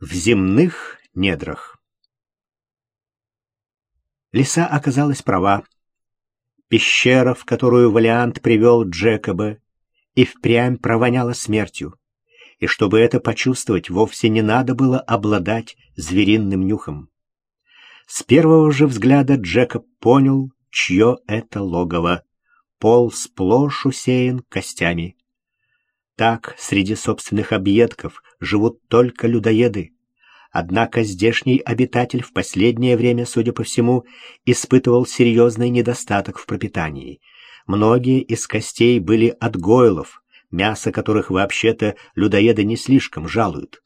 В земных недрах. Лиса оказалась права. Пещера, в которую Валиант привел Джекоба, и впрямь провоняла смертью. И чтобы это почувствовать, вовсе не надо было обладать звериным нюхом. С первого же взгляда Джекоб понял, чье это логово. Пол сплошь усеян костями. Так среди собственных объедков живут только людоеды. Однако здешний обитатель в последнее время, судя по всему, испытывал серьезный недостаток в пропитании. Многие из костей были от гойлов, мясо которых вообще-то людоеды не слишком жалуют.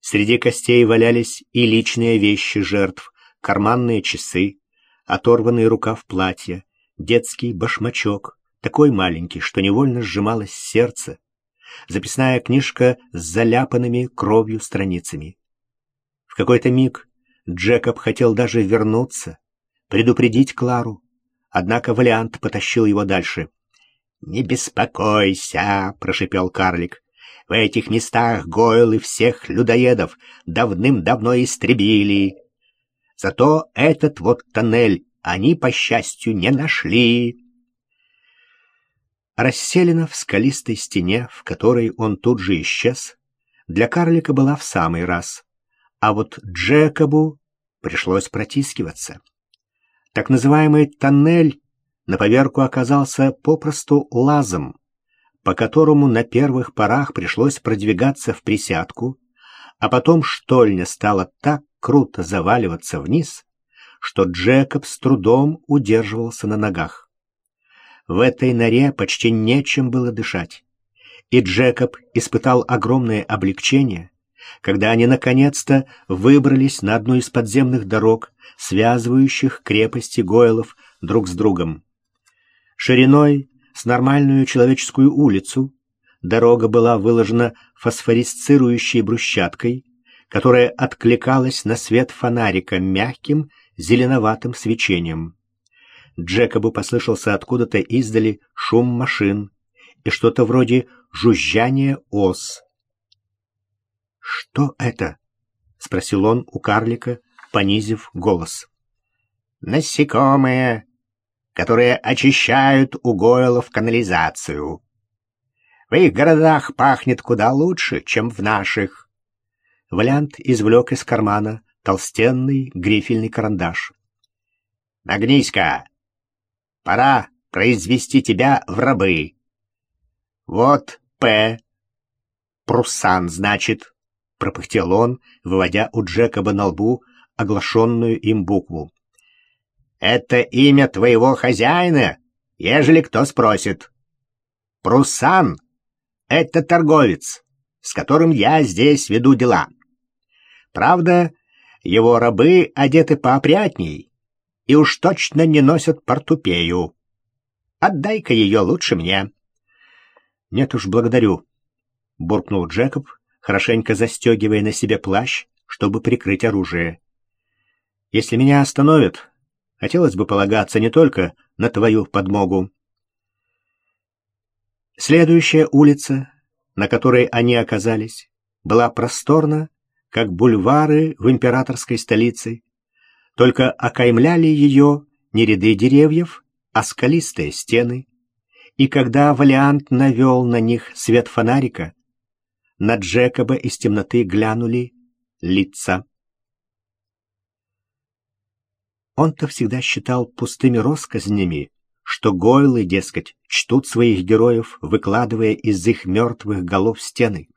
Среди костей валялись и личные вещи жертв, карманные часы, оторванный рукав платья, детский башмачок, такой маленький, что невольно сжималось сердце, записная книжка с заляпанными кровью страницами. В какой-то миг Джекоб хотел даже вернуться, предупредить Клару, однако Валиант потащил его дальше. «Не беспокойся», — прошипел карлик. «В этих местах гойлы всех людоедов давным-давно истребили. Зато этот вот тоннель они, по счастью, не нашли». Расселена в скалистой стене, в которой он тут же исчез, для карлика была в самый раз, а вот Джекобу пришлось протискиваться. Так называемый тоннель на поверку оказался попросту лазом, по которому на первых порах пришлось продвигаться в присядку, а потом штольня стала так круто заваливаться вниз, что Джекоб с трудом удерживался на ногах. В этой норе почти нечем было дышать. И Джекоб испытал огромное облегчение, когда они наконец-то выбрались на одну из подземных дорог, связывающих крепости Гойлов друг с другом. Шириной с нормальную человеческую улицу дорога была выложена фосфорисцирующей брусчаткой, которая откликалась на свет фонарика мягким зеленоватым свечением. Джекобу послышался откуда-то издали шум машин и что-то вроде жужжания ос. «Что это?» — спросил он у карлика, понизив голос. «Насекомые, которые очищают у гойлов канализацию. В их городах пахнет куда лучше, чем в наших». Валянт извлек из кармана толстенный грифельный карандаш. «Нагнись-ка!» Пора произвести тебя в рабы. Вот П. Пруссан, значит, — пропыхтел он, выводя у Джекоба на лбу оглашенную им букву. «Это имя твоего хозяина, ежели кто спросит. Пруссан — это торговец, с которым я здесь веду дела. Правда, его рабы одеты поопрятней, и уж точно не носят портупею. Отдай-ка ее лучше мне. — Нет уж, благодарю, — буркнул Джекоб, хорошенько застегивая на себе плащ, чтобы прикрыть оружие. — Если меня остановят, хотелось бы полагаться не только на твою подмогу. Следующая улица, на которой они оказались, была просторна, как бульвары в императорской столице, только окаймляли ее не ряды деревьев, а скалистые стены. И когда Валиант навел на них свет фонарика, на Джекоба из темноты глянули лица. Он-то всегда считал пустыми россказнями, что гойлы, дескать, чтут своих героев, выкладывая из их мертвых голов стены.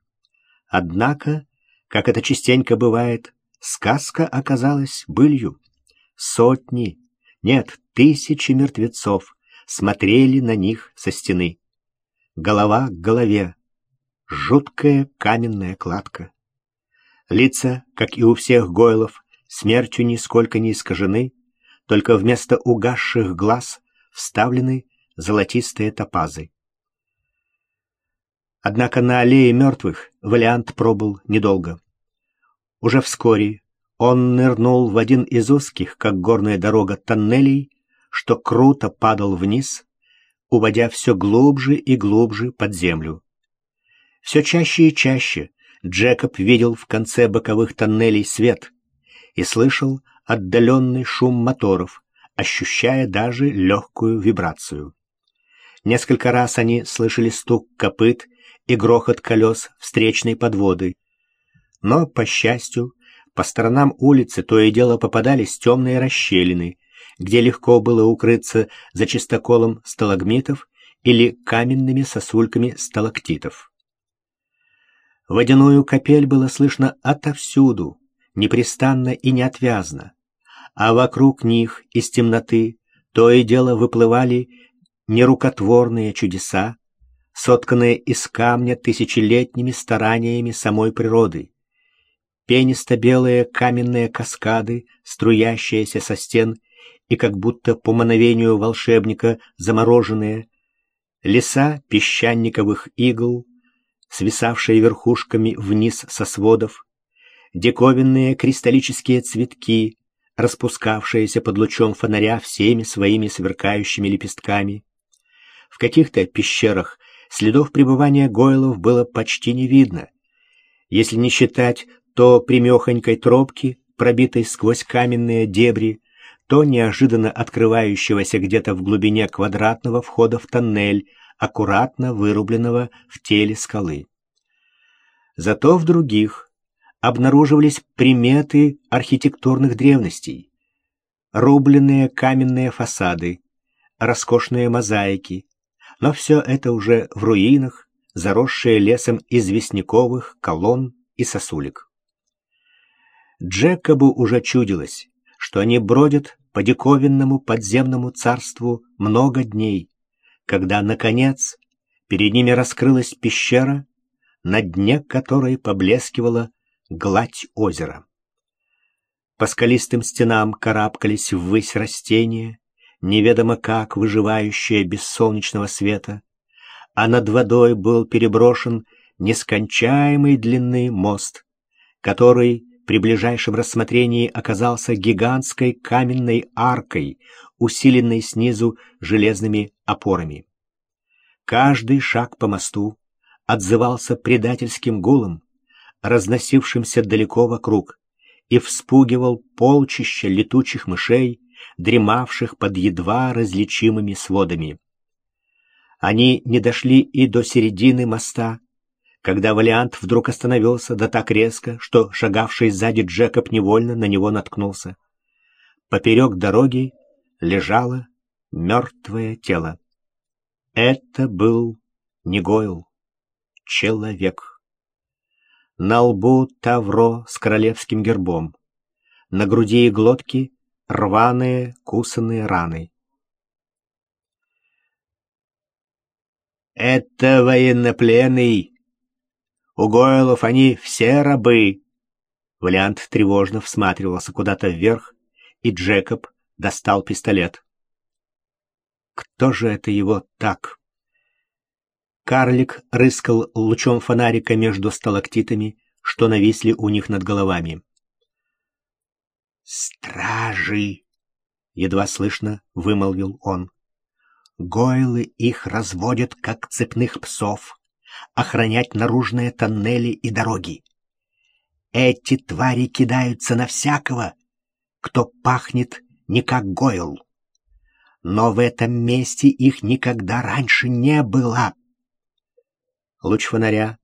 Однако, как это частенько бывает, сказка оказалась былью. Сотни, нет, тысячи мертвецов смотрели на них со стены. Голова к голове, жуткая каменная кладка. Лица, как и у всех гойлов, смертью нисколько не искажены, только вместо угасших глаз вставлены золотистые топазы. Однако на аллее мертвых Валиант пробыл недолго. Уже вскоре он нырнул в один из узких, как горная дорога, тоннелей, что круто падал вниз, уводя все глубже и глубже под землю. Все чаще и чаще Джекоб видел в конце боковых тоннелей свет и слышал отдаленный шум моторов, ощущая даже легкую вибрацию. Несколько раз они слышали стук копыт и грохот колес встречной подводы. Но, по счастью, по сторонам улицы то и дело попадались темные расщелины, где легко было укрыться за чистоколом сталагмитов или каменными сосульками сталактитов. Водяную капель было слышно отовсюду, непрестанно и неотвязно, а вокруг них из темноты то и дело выплывали нерукотворные чудеса, сотканные из камня тысячелетними стараниями самой природы, пенисто-белые каменные каскады, струящиеся со стен и как будто по мановению волшебника замороженные, леса песчаниковых игл, свисавшие верхушками вниз со сводов, диковинные кристаллические цветки, распускавшиеся под лучом фонаря всеми своими сверкающими лепестками. В каких-то пещерах следов пребывания гойлов было почти не видно, если не считать то примехонькой тропки, пробитой сквозь каменные дебри, то неожиданно открывающегося где-то в глубине квадратного входа в тоннель, аккуратно вырубленного в теле скалы. Зато в других обнаруживались приметы архитектурных древностей, рубленные каменные фасады, роскошные мозаики, но все это уже в руинах, заросшие лесом известняковых колонн и сосулек. Джекобу уже чудилось, что они бродят по диковинному подземному царству много дней, когда, наконец, перед ними раскрылась пещера, на дне которой поблескивала гладь озера. По скалистым стенам карабкались ввысь растения, неведомо как выживающие без солнечного света, а над водой был переброшен нескончаемый длинный мост, который при ближайшем рассмотрении оказался гигантской каменной аркой, усиленной снизу железными опорами. Каждый шаг по мосту отзывался предательским гулом, разносившимся далеко вокруг, и вспугивал полчища летучих мышей, дремавших под едва различимыми сводами. Они не дошли и до середины моста, когда Валиант вдруг остановился, да так резко, что шагавший сзади Джекоб невольно на него наткнулся. Поперек дороги лежало мертвое тело. Это был не Гойл, человек. На лбу тавро с королевским гербом, на груди и глотке рваные кусанные раны. «Это военнопленный!» У Гойлов они все рабы. Валиант тревожно всматривался куда-то вверх, и Джекоб достал пистолет. Кто же это его так? Карлик рыскал лучом фонарика между сталактитами, что нависли у них над головами. «Стражи!» — едва слышно вымолвил он. «Гойлы их разводят, как цепных псов охранять наружные тоннели и дороги. Эти твари кидаются на всякого, кто пахнет не как Гойл. Но в этом месте их никогда раньше не было. Луч фонаря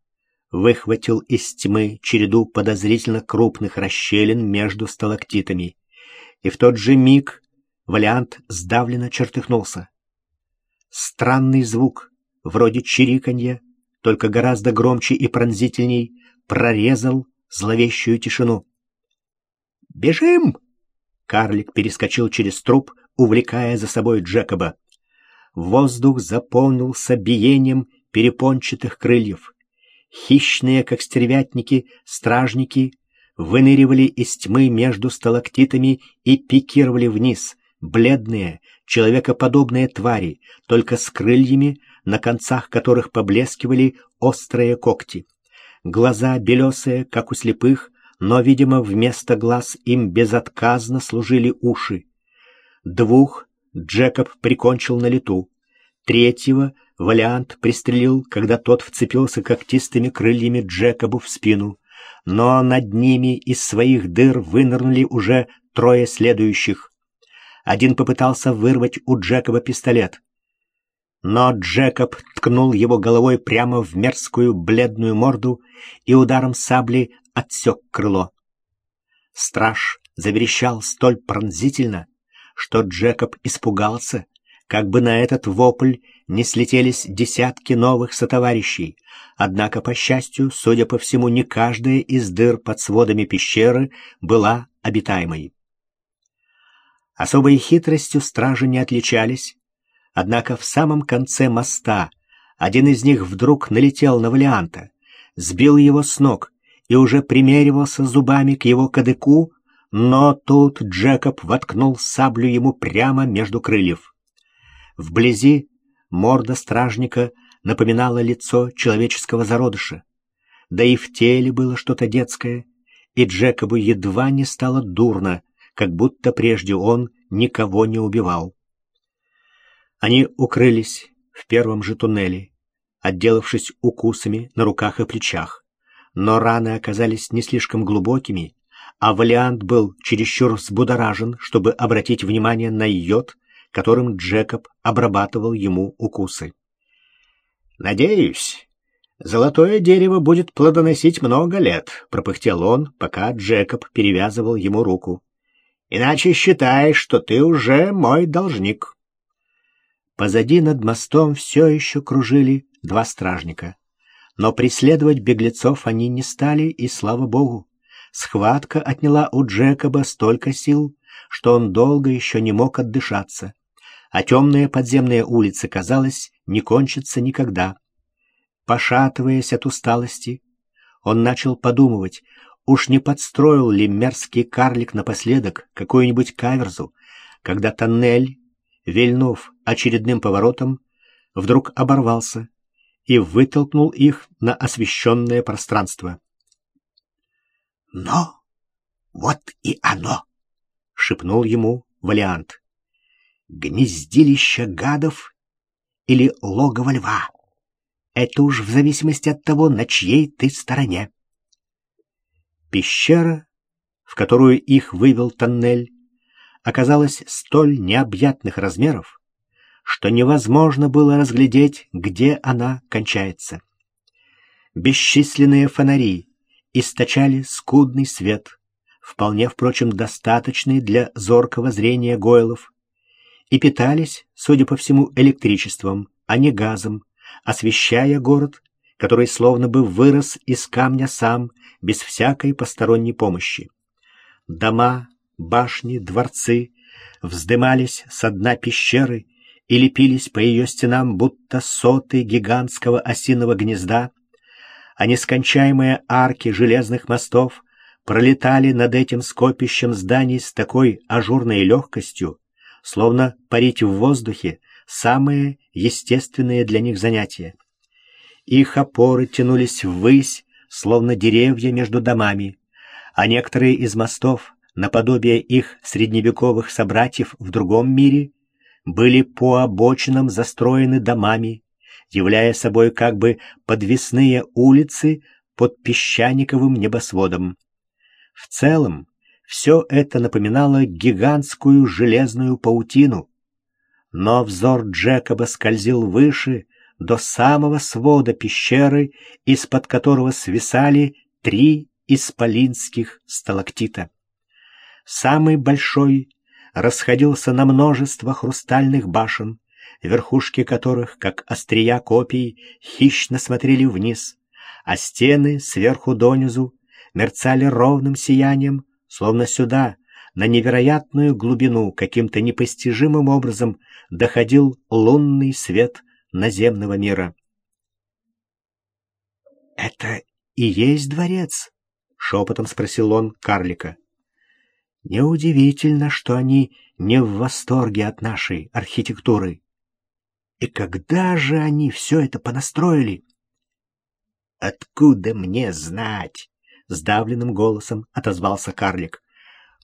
выхватил из тьмы череду подозрительно крупных расщелин между сталактитами, и в тот же миг Валиант сдавленно чертыхнулся. Странный звук, вроде чириканья, только гораздо громче и пронзительней, прорезал зловещую тишину. «Бежим!» Карлик перескочил через труп, увлекая за собой Джекоба. Воздух заполнился биением перепончатых крыльев. Хищные, как стервятники, стражники выныривали из тьмы между сталактитами и пикировали вниз, бледные, человекоподобные твари, только с крыльями, на концах которых поблескивали острые когти. Глаза белесые, как у слепых, но, видимо, вместо глаз им безотказно служили уши. Двух Джекоб прикончил на лету, третьего Валиант пристрелил, когда тот вцепился когтистыми крыльями Джекобу в спину, но над ними из своих дыр вынырнули уже трое следующих. Один попытался вырвать у Джекоба пистолет. Но Джекоб ткнул его головой прямо в мерзкую бледную морду и ударом сабли отсек крыло. Страж заверещал столь пронзительно, что Джекоб испугался, как бы на этот вопль не слетелись десятки новых сотоварищей, однако, по счастью, судя по всему, не каждая из дыр под сводами пещеры была обитаемой. Особой хитростью стражи не отличались, однако в самом конце моста один из них вдруг налетел на Валианта, сбил его с ног и уже примеривался зубами к его кадыку, но тут Джекоб воткнул саблю ему прямо между крыльев. Вблизи морда стражника напоминала лицо человеческого зародыша. Да и в теле было что-то детское, и Джекобу едва не стало дурно, как будто прежде он никого не убивал. Они укрылись в первом же туннеле, отделавшись укусами на руках и плечах, но раны оказались не слишком глубокими, а Валиант был чересчур взбудоражен, чтобы обратить внимание на йод, которым Джекоб обрабатывал ему укусы. «Надеюсь, золотое дерево будет плодоносить много лет», — пропыхтел он, пока Джекоб перевязывал ему руку. «Иначе считай, что ты уже мой должник». Позади над мостом все еще кружили два стражника. Но преследовать беглецов они не стали, и слава богу. Схватка отняла у Джекоба столько сил, что он долго еще не мог отдышаться, а темная подземная улица, казалось, не кончится никогда. Пошатываясь от усталости, он начал подумывать, уж не подстроил ли мерзкий карлик напоследок какую-нибудь каверзу, когда тоннель, вильнув очередным поворотом, вдруг оборвался и вытолкнул их на освещенное пространство. «Но вот и оно!» — шепнул ему Валиант. «Гнездилище гадов или логово льва? Это уж в зависимости от того, на чьей ты стороне». Пещера, в которую их вывел тоннель, оказалась столь необъятных размеров, что невозможно было разглядеть, где она кончается. Бесчисленные фонари, источали скудный свет, вполне, впрочем, достаточный для зоркого зрения гойлов, и питались, судя по всему, электричеством, а не газом, освещая город, который словно бы вырос из камня сам, без всякой посторонней помощи. Дома, башни, дворцы вздымались со дна пещеры и лепились по ее стенам, будто соты гигантского осиного гнезда, а нескончаемые арки железных мостов пролетали над этим скопищем зданий с такой ажурной легкостью, словно парить в воздухе самые естественные для них занятия. Их опоры тянулись ввысь, словно деревья между домами, а некоторые из мостов, наподобие их средневековых собратьев в другом мире, были по обочинам застроены домами, являя собой как бы подвесные улицы под песчаниковым небосводом. В целом, все это напоминало гигантскую железную паутину. Но взор Джекоба скользил выше, до самого свода пещеры, из-под которого свисали три исполинских сталактита. Самый большой расходился на множество хрустальных башен, верхушки которых, как острия копий, хищно смотрели вниз, а стены сверху донизу мерцали ровным сиянием, словно сюда, на невероятную глубину, каким-то непостижимым образом доходил лунный свет наземного мира. «Это и есть дворец?» — шепотом спросил он карлика. «Неудивительно, что они не в восторге от нашей архитектуры. И когда же они все это понастроили? «Откуда мне знать?» — сдавленным голосом отозвался карлик.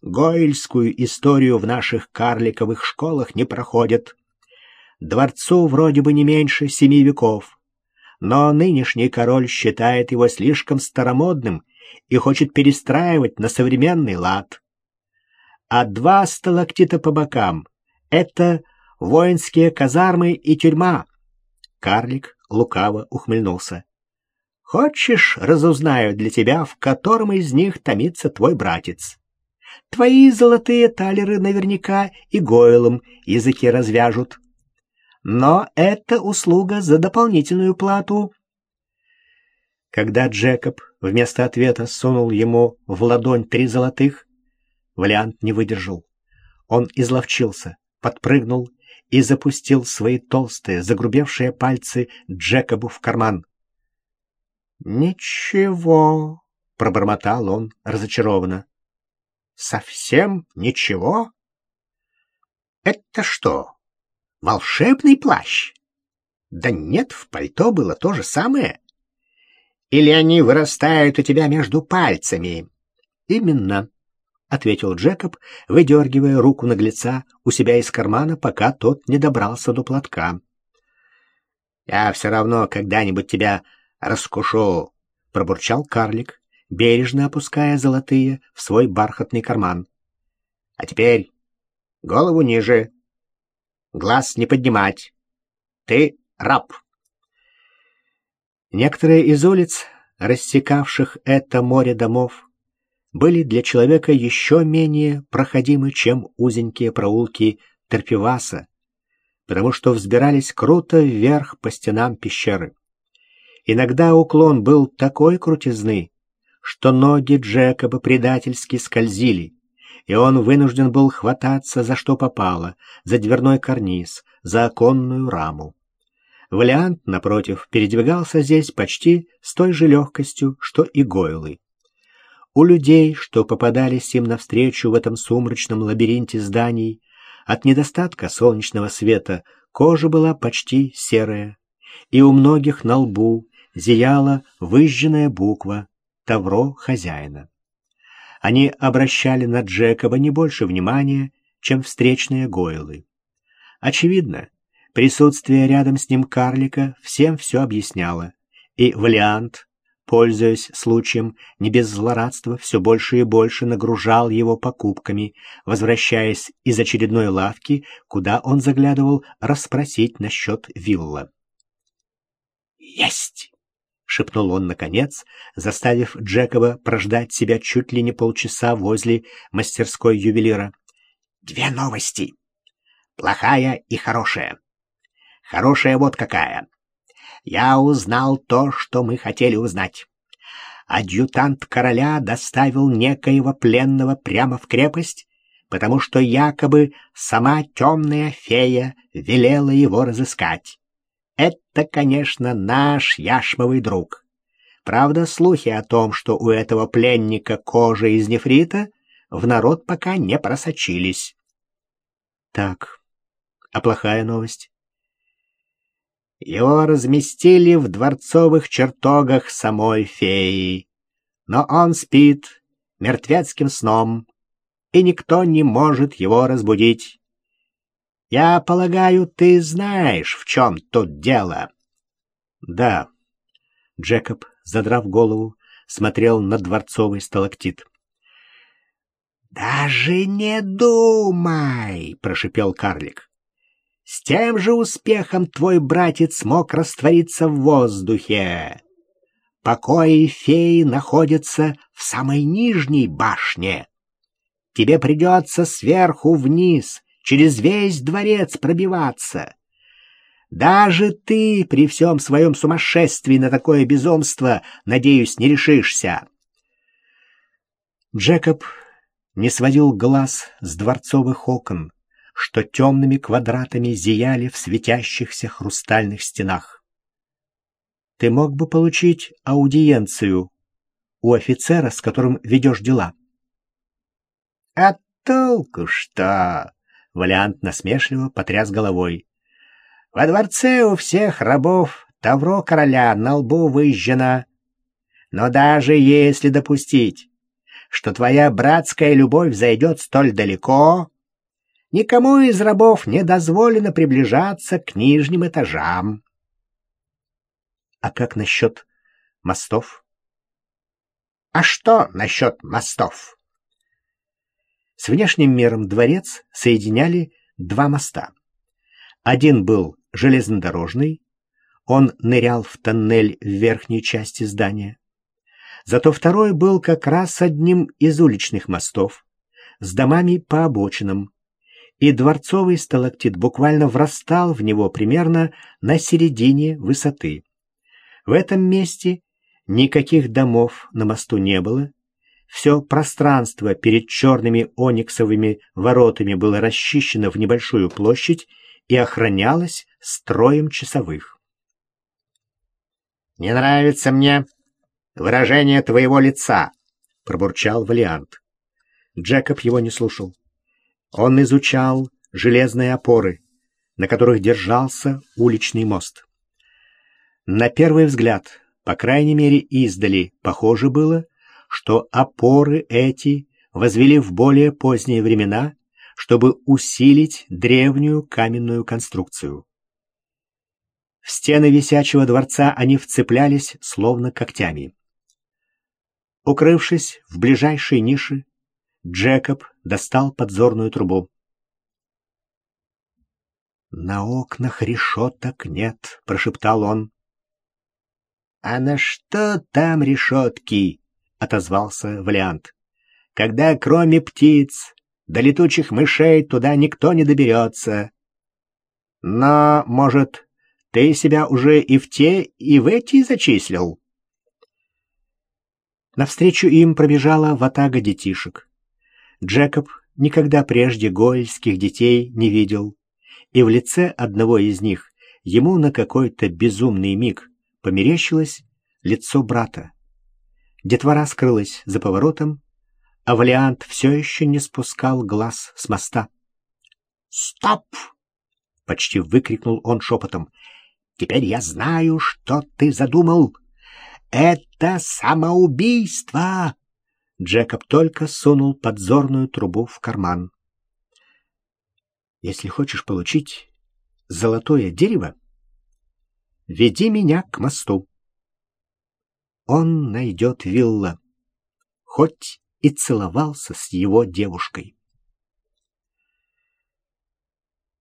«Гойльскую историю в наших карликовых школах не проходят. Дворцу вроде бы не меньше семи веков, но нынешний король считает его слишком старомодным и хочет перестраивать на современный лад. А два сталактита по бокам — это воинские казармы и тюрьма. Карлик лукаво ухмыльнулся. Хочешь, разузнаю для тебя, в котором из них томится твой братец. Твои золотые талеры наверняка и гойлом языки развяжут. Но это услуга за дополнительную плату. Когда Джекоб вместо ответа сунул ему в ладонь три золотых, Валиант не выдержал. Он изловчился, подпрыгнул и запустил свои толстые, загрубевшие пальцы Джекобу в карман. «Ничего», — пробормотал он разочарованно. «Совсем ничего?» «Это что, волшебный плащ?» «Да нет, в пальто было то же самое. Или они вырастают у тебя между пальцами?» «Именно», — ответил Джекоб, выдергивая руку наглеца у себя из кармана, пока тот не добрался до платка. «Я все равно когда-нибудь тебя раскушу», — пробурчал карлик, бережно опуская золотые в свой бархатный карман. «А теперь голову ниже, глаз не поднимать. Ты раб». Некоторые из улиц, рассекавших это море домов, были для человека еще менее проходимы, чем узенькие проулки Терпиваса, потому что взбирались круто вверх по стенам пещеры. Иногда уклон был такой крутизны, что ноги Джекоба предательски скользили, и он вынужден был хвататься за что попало, за дверной карниз, за оконную раму. Валиант, напротив, передвигался здесь почти с той же легкостью, что и Гойлы. У людей, что попадались им навстречу в этом сумрачном лабиринте зданий, от недостатка солнечного света кожа была почти серая, и у многих на лбу зияла выжженная буква «Тавро хозяина». Они обращали на Джекоба не больше внимания, чем встречные гойлы. Очевидно, присутствие рядом с ним карлика всем все объясняло, и Валиант пользуясь случаем, не без злорадства, все больше и больше нагружал его покупками, возвращаясь из очередной лавки, куда он заглядывал расспросить насчет вилла. «Есть!» — шепнул он наконец, заставив Джекоба прождать себя чуть ли не полчаса возле мастерской ювелира. «Две новости. Плохая и хорошая. Хорошая вот какая я узнал то, что мы хотели узнать. Адъютант короля доставил некоего пленного прямо в крепость, потому что якобы сама темная фея велела его разыскать. Это, конечно, наш яшмовый друг. Правда, слухи о том, что у этого пленника кожа из нефрита, в народ пока не просочились. Так, а плохая новость? Его разместили в дворцовых чертогах самой феи. Но он спит мертвецким сном, и никто не может его разбудить. Я полагаю, ты знаешь, в чем тут дело. Да. Джекоб, задрав голову, смотрел на дворцовый сталактит. «Даже не думай!» — прошипел карлик. С тем же успехом твой братец мог раствориться в воздухе. Покои феи находятся в самой нижней башне. Тебе придется сверху вниз, через весь дворец пробиваться. Даже ты при всем своем сумасшествии на такое безумство, надеюсь, не решишься. Джекоб не сводил глаз с дворцовых окон, что темными квадратами зияли в светящихся хрустальных стенах. Ты мог бы получить аудиенцию у офицера, с которым ведешь дела. — А толку что? — Валиант насмешливо потряс головой. — Во дворце у всех рабов тавро короля на лбу выжжено. Но даже если допустить, что твоя братская любовь зайдет столь далеко, Никому из рабов не дозволено приближаться к нижним этажам. А как насчет мостов? А что насчет мостов? С внешним миром дворец соединяли два моста. Один был железнодорожный, он нырял в тоннель в верхней части здания. Зато второй был как раз одним из уличных мостов, с домами по обочинам, и дворцовый сталактит буквально врастал в него примерно на середине высоты. В этом месте никаких домов на мосту не было, все пространство перед черными ониксовыми воротами было расчищено в небольшую площадь и охранялось строем часовых. «Не нравится мне выражение твоего лица», — пробурчал Валиант. Джекоб его не слушал. Он изучал железные опоры, на которых держался уличный мост. На первый взгляд, по крайней мере издали, похоже было, что опоры эти возвели в более поздние времена, чтобы усилить древнюю каменную конструкцию. В стены висячего дворца они вцеплялись, словно когтями. Укрывшись в ближайшей нише, Джекоб достал подзорную трубу. «На окнах решеток нет», — прошептал он. «А на что там решетки?» — отозвался Валиант. «Когда кроме птиц до летучих мышей туда никто не доберется. Но, может, ты себя уже и в те, и в эти зачислил?» Навстречу им пробежала ватага детишек. Джекоб никогда прежде гоэльских детей не видел, и в лице одного из них ему на какой-то безумный миг померещилось лицо брата. Детвора скрылась за поворотом, а Валиант все еще не спускал глаз с моста. «Стоп!» — почти выкрикнул он шепотом. «Теперь я знаю, что ты задумал. Это самоубийство!» Джекоб только сунул подзорную трубу в карман. «Если хочешь получить золотое дерево, веди меня к мосту. Он найдет вилла, хоть и целовался с его девушкой».